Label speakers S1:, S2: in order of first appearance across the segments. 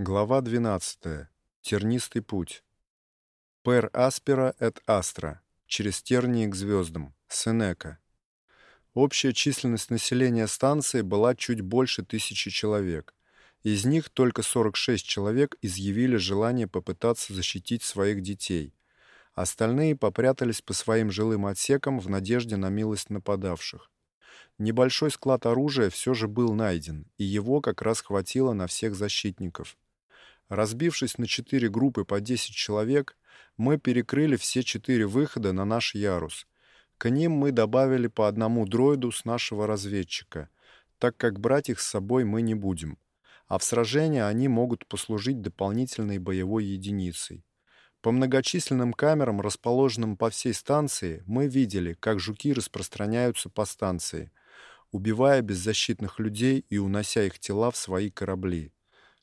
S1: Глава 12. Тернистый путь. Per aspera et astra. Через тернии к звездам. Сенека. Общая численность населения станции была чуть больше тысячи человек. Из них только 46 человек изъявили желание попытаться защитить своих детей. Остальные попрятались по своим жилым отсекам в надежде на милость нападавших. Небольшой склад оружия все же был найден, и его как раз хватило на всех защитников. Разбившись на четыре группы по 10 человек, мы перекрыли все четыре выхода на наш ярус. К ним мы добавили по одному дроиду с нашего разведчика, так как брать их с собой мы не будем. А в сражении они могут послужить дополнительной боевой единицей. По многочисленным камерам, расположенным по всей станции, мы видели, как жуки распространяются по станции, убивая беззащитных людей и унося их тела в свои корабли.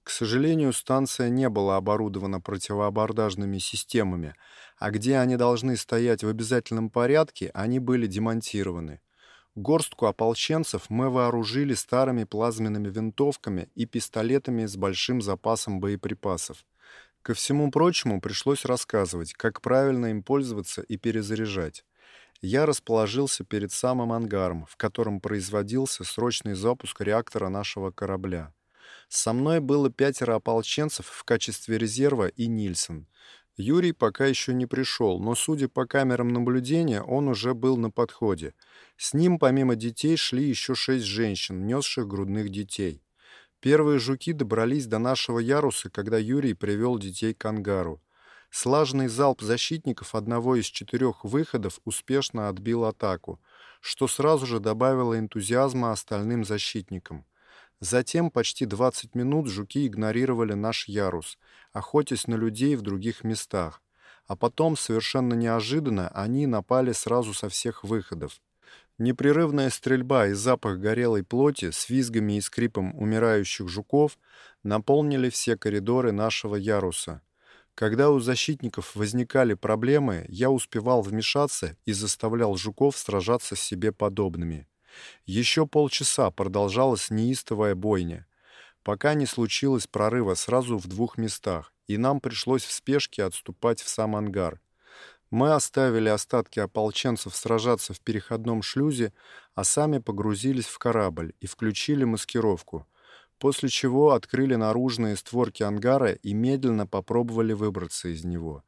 S1: К сожалению, станция не была оборудована противоабордажными системами, а где они должны стоять в обязательном порядке, они были демонтированы. Горстку ополченцев мы вооружили старыми плазменными винтовками и пистолетами с большим запасом боеприпасов. Ко всему прочему, пришлось рассказывать, как правильно им пользоваться и перезаряжать. Я расположился перед самым ангаром, в котором производился срочный запуск реактора нашего корабля. Со мной было пятеро ополченцев в качестве резерва и Нильсон. Юрий пока еще не пришел, но, судя по камерам наблюдения, он уже был на подходе. С ним, помимо детей, шли еще шесть женщин, несших грудных детей. Первые жуки добрались до нашего яруса, когда Юрий привел детей к ангару. Слаженный залп защитников одного из четырех выходов успешно отбил атаку, что сразу же добавило энтузиазма остальным защитникам. Затем почти 20 минут жуки игнорировали наш ярус, охотясь на людей в других местах. А потом, совершенно неожиданно, они напали сразу со всех выходов. Непрерывная стрельба и запах горелой плоти с визгами и скрипом умирающих жуков наполнили все коридоры нашего яруса. Когда у защитников возникали проблемы, я успевал вмешаться и заставлял жуков сражаться с себе подобными. Еще полчаса продолжалась неистовая бойня, пока не случилось прорыва сразу в двух местах, и нам пришлось в спешке отступать в сам ангар. Мы оставили остатки ополченцев сражаться в переходном шлюзе, а сами погрузились в корабль и включили маскировку, после чего открыли наружные створки ангара и медленно попробовали выбраться из него.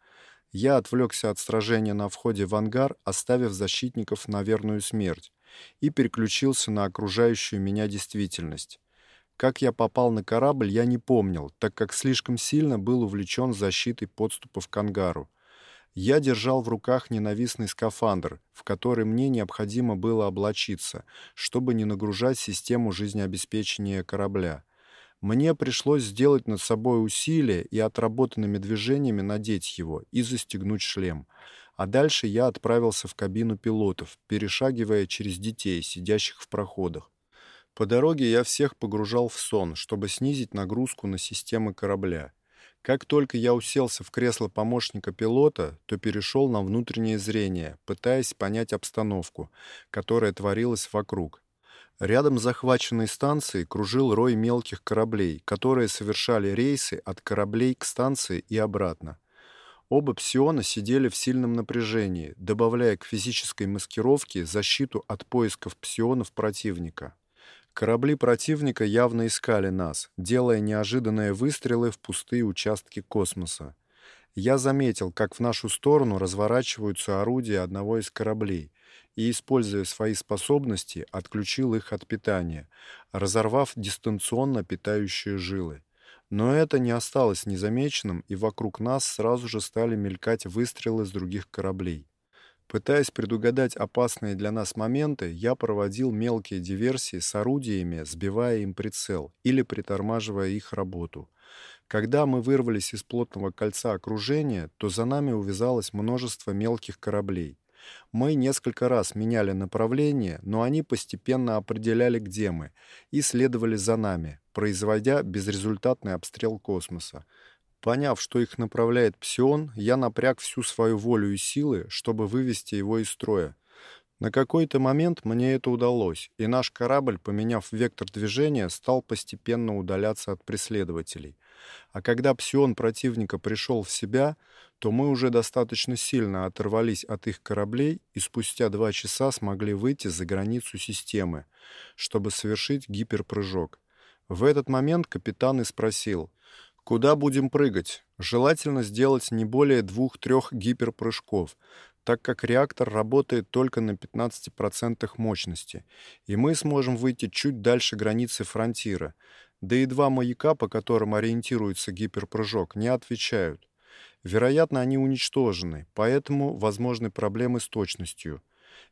S1: Я отвлекся от сражения на входе в ангар, оставив защитников на верную смерть, и переключился на окружающую меня действительность. Как я попал на корабль, я не помнил, так как слишком сильно был увлечен защитой подступов к ангару. Я держал в руках ненавистный скафандр, в который мне необходимо было облачиться, чтобы не нагружать систему жизнеобеспечения корабля. Мне пришлось сделать над собой усилие и отработанными движениями надеть его и застегнуть шлем. А дальше я отправился в кабину пилотов, перешагивая через детей, сидящих в проходах. По дороге я всех погружал в сон, чтобы снизить нагрузку на системы корабля. Как только я уселся в кресло помощника пилота, то перешел на внутреннее зрение, пытаясь понять обстановку, которая творилась вокруг. Рядом с захваченной станцией кружил рой мелких кораблей, которые совершали рейсы от кораблей к станции и обратно. Оба псиона сидели в сильном напряжении, добавляя к физической маскировке защиту от поисков псионов противника. Корабли противника явно искали нас, делая неожиданные выстрелы в пустые участки космоса. Я заметил, как в нашу сторону разворачиваются орудия одного из кораблей, и, используя свои способности, отключил их от питания, разорвав дистанционно питающие жилы. Но это не осталось незамеченным, и вокруг нас сразу же стали мелькать выстрелы с других кораблей. Пытаясь предугадать опасные для нас моменты, я проводил мелкие диверсии с орудиями, сбивая им прицел или притормаживая их работу. Когда мы вырвались из плотного кольца окружения, то за нами увязалось множество мелких кораблей. Мы несколько раз меняли направление, но они постепенно определяли, где мы, и следовали за нами, производя безрезультатный обстрел космоса. Поняв, что их направляет Псион, я напряг всю свою волю и силы, чтобы вывести его из строя. На какой-то момент мне это удалось, и наш корабль, поменяв вектор движения, стал постепенно удаляться от преследователей — А когда псион противника пришел в себя, то мы уже достаточно сильно оторвались от их кораблей и спустя два часа смогли выйти за границу системы, чтобы совершить гиперпрыжок. В этот момент капитан и спросил, куда будем прыгать. Желательно сделать не более двух-трех гиперпрыжков, так как реактор работает только на 15% мощности, и мы сможем выйти чуть дальше границы фронтира. Да и два маяка, по которым ориентируется гиперпрыжок, не отвечают. Вероятно, они уничтожены, поэтому возможны проблемы с точностью.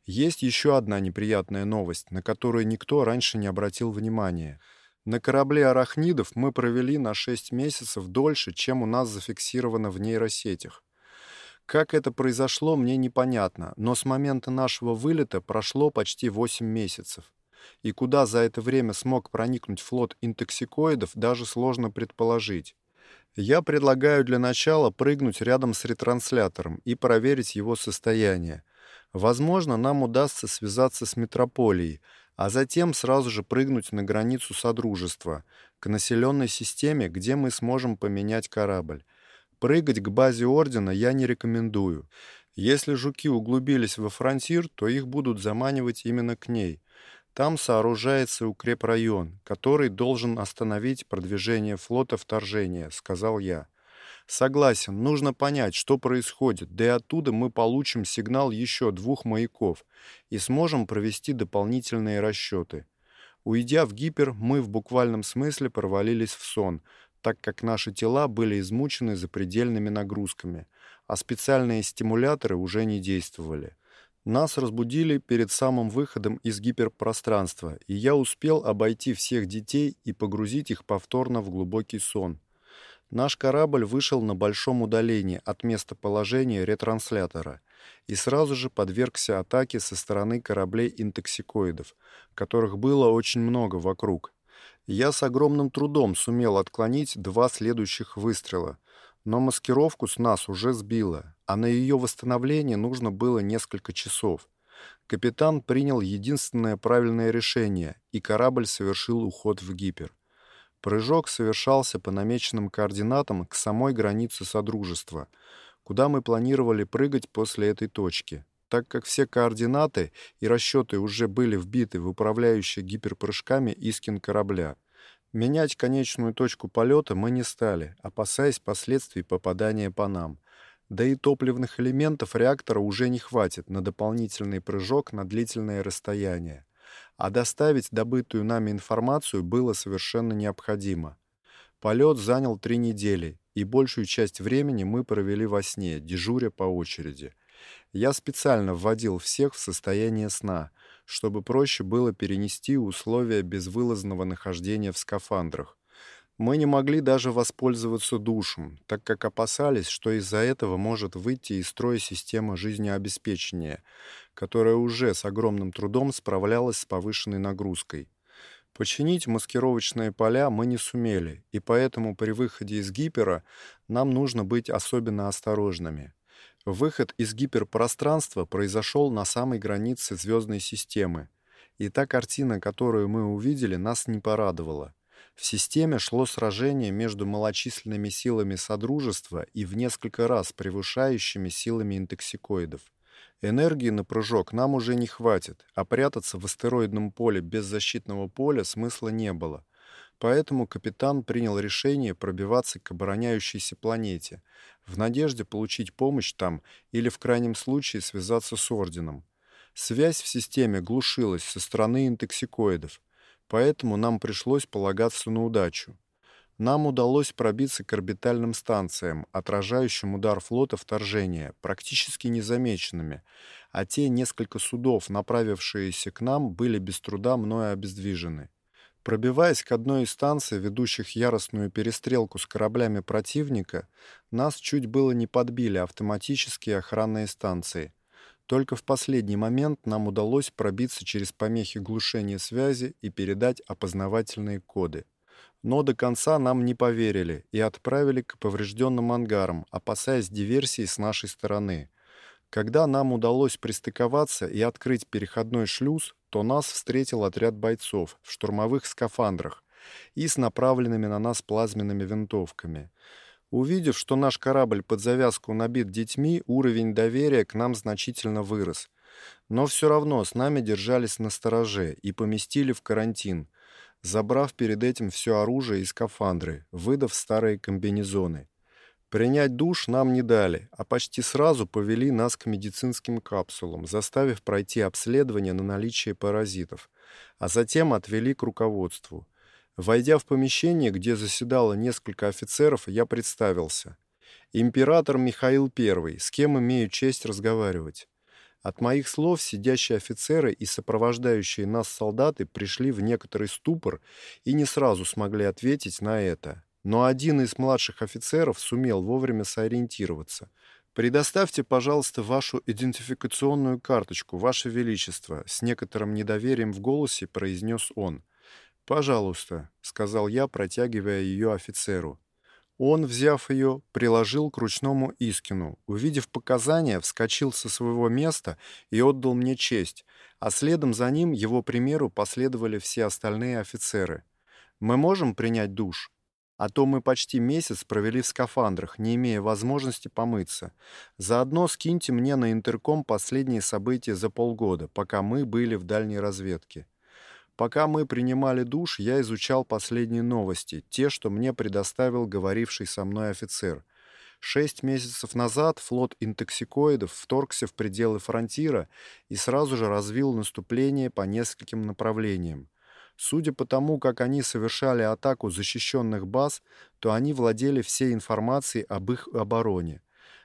S1: Есть еще одна неприятная новость, на которую никто раньше не обратил внимания. На корабле арахнидов мы провели на 6 месяцев дольше, чем у нас зафиксировано в нейросетях. Как это произошло, мне непонятно, но с момента нашего вылета прошло почти 8 месяцев. И куда за это время смог проникнуть флот интоксикоидов, даже сложно предположить. Я предлагаю для начала прыгнуть рядом с ретранслятором и проверить его состояние. Возможно, нам удастся связаться с метрополией, а затем сразу же прыгнуть на границу Содружества, к населенной системе, где мы сможем поменять корабль. Прыгать к базе Ордена я не рекомендую. Если жуки углубились во фронтир, то их будут заманивать именно к ней. Там сооружается укрепрайон, который должен остановить продвижение флота вторжения, сказал я. Согласен, нужно понять, что происходит, да и оттуда мы получим сигнал еще двух маяков и сможем провести дополнительные расчеты. Уйдя в гипер, мы в буквальном смысле провалились в сон, так как наши тела были измучены запредельными нагрузками, а специальные стимуляторы уже не действовали. Нас разбудили перед самым выходом из гиперпространства, и я успел обойти всех детей и погрузить их повторно в глубокий сон. Наш корабль вышел на большом удалении от местоположения ретранслятора и сразу же подвергся атаке со стороны кораблей интоксикоидов, которых было очень много вокруг. Я с огромным трудом сумел отклонить два следующих выстрела, но маскировку с нас уже сбило, а на ее восстановление нужно было несколько часов. Капитан принял единственное правильное решение, и корабль совершил уход в гипер. Прыжок совершался по намеченным координатам к самой границе Содружества, куда мы планировали прыгать после этой точки. Так как все координаты и расчеты уже были вбиты в управляющие гиперпрыжками Искин корабля, Менять конечную точку полета мы не стали, опасаясь последствий попадания по нам. Да и топливных элементов реактора уже не хватит на дополнительный прыжок на длительное расстояние. А доставить добытую нами информацию было совершенно необходимо. Полет занял три недели, и большую часть времени мы провели во сне, дежуря по очереди. Я специально вводил всех в состояние сна — чтобы проще было перенести условия безвылазного нахождения в скафандрах. Мы не могли даже воспользоваться душем, так как опасались, что из-за этого может выйти из строя система жизнеобеспечения, которая уже с огромным трудом справлялась с повышенной нагрузкой. Починить маскировочные поля мы не сумели, и поэтому при выходе из гипера нам нужно быть особенно осторожными. Выход из гиперпространства произошел на самой границе звездной системы, и та картина, которую мы увидели, нас не порадовала. В системе шло сражение между малочисленными силами Содружества и в несколько раз превышающими силами интоксикоидов. Энергии на прыжок нам уже не хватит, а прятаться в астероидном поле без защитного поля смысла не было — Поэтому капитан принял решение пробиваться к обороняющейся планете, в надежде получить помощь там или в крайнем случае связаться с орденом. Связь в системе глушилась со стороны интоксикоидов, поэтому нам пришлось полагаться на удачу. Нам удалось пробиться к орбитальным станциям, отражающим удар флота вторжения, практически незамеченными, а те несколько судов, направившиеся к нам, были без труда мною обездвижены. Пробиваясь к одной из станций, ведущих яростную перестрелку с кораблями противника, нас чуть было не подбили автоматические охранные станции. Только в последний момент нам удалось пробиться через помехи глушения связи и передать опознавательные коды. Но до конца нам не поверили и отправили к поврежденным ангарам, опасаясь диверсии с нашей стороны. Когда нам удалось пристыковаться и открыть переходной шлюз, то нас встретил отряд бойцов в штурмовых скафандрах и с направленными на нас плазменными винтовками. Увидев, что наш корабль под завязку набит детьми, уровень доверия к нам значительно вырос. Но все равно с нами держались на стороже и поместили в карантин, забрав перед этим все оружие и скафандры, выдав старые комбинезоны. Принять душ нам не дали, а почти сразу повели нас к медицинским капсулам, заставив пройти обследование на наличие паразитов, а затем отвели к руководству. Войдя в помещение, где заседало несколько офицеров, я представился. Император Михаил I, с кем имею честь разговаривать. От моих слов сидящие офицеры и сопровождающие нас солдаты пришли в некоторый ступор и не сразу смогли ответить на это. Но один из младших офицеров сумел вовремя сориентироваться. «Предоставьте, пожалуйста, вашу идентификационную карточку, Ваше Величество», с некоторым недоверием в голосе произнес он – «Пожалуйста», — сказал я, протягивая ее офицеру. Он, взяв ее, приложил к ручному Искину. Увидев показания, вскочил со своего места и отдал мне честь, а следом за ним, его примеру, последовали все остальные офицеры. «Мы можем принять душ?» А то мы почти месяц провели в скафандрах, не имея возможности помыться. Заодно скиньте мне на интерком последние события за полгода, пока мы были в дальней разведке. Пока мы принимали душ, я изучал последние новости, те, что мне предоставил говоривший со мной офицер. Шесть месяцев назад флот интоксикоидов вторгся в пределы фронтира и сразу же развил наступление по нескольким направлениям. Судя по тому, как они совершали атаку защищенных баз, то они владели всей информацией об их обороне.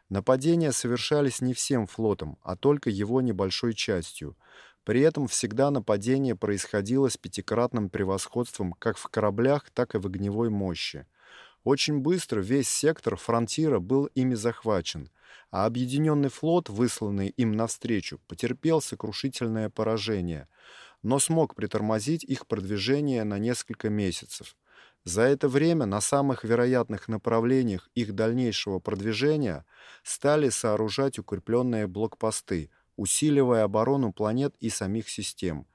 S1: Нападения совершались не всем флотом, а только его небольшой частью – при этом всегда нападение происходило с пятикратным превосходством как в кораблях, так и в огневой мощи. Очень быстро весь сектор фронтира был ими захвачен, а объединенный флот, высланный им навстречу, потерпел сокрушительное поражение, но смог притормозить их продвижение на несколько месяцев. За это время на самых вероятных направлениях их дальнейшего продвижения стали сооружать укрепленные блокпосты – усиливая оборону планет и самих систем.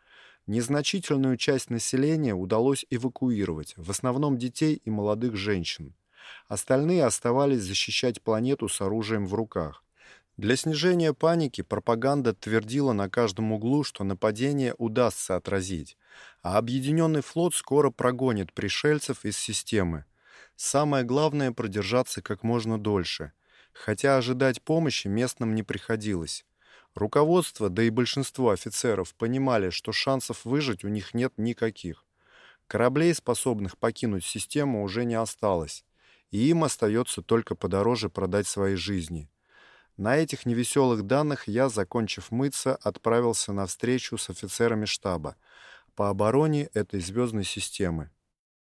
S1: Незначительную часть населения удалось эвакуировать, в основном детей и молодых женщин. Остальные оставались защищать планету с оружием в руках. Для снижения паники пропаганда твердила на каждом углу, что нападение удастся отразить, а объединенный флот скоро прогонит пришельцев из системы. Самое главное продержаться как можно дольше, хотя ожидать помощи местным не приходилось. Руководство, да и большинство офицеров понимали, что шансов выжить у них нет никаких. Кораблей, способных покинуть систему, уже не осталось, и им остается только подороже продать свои жизни. На этих невеселых данных я, закончив мыться, отправился на встречу с офицерами штаба по обороне этой звездной системы.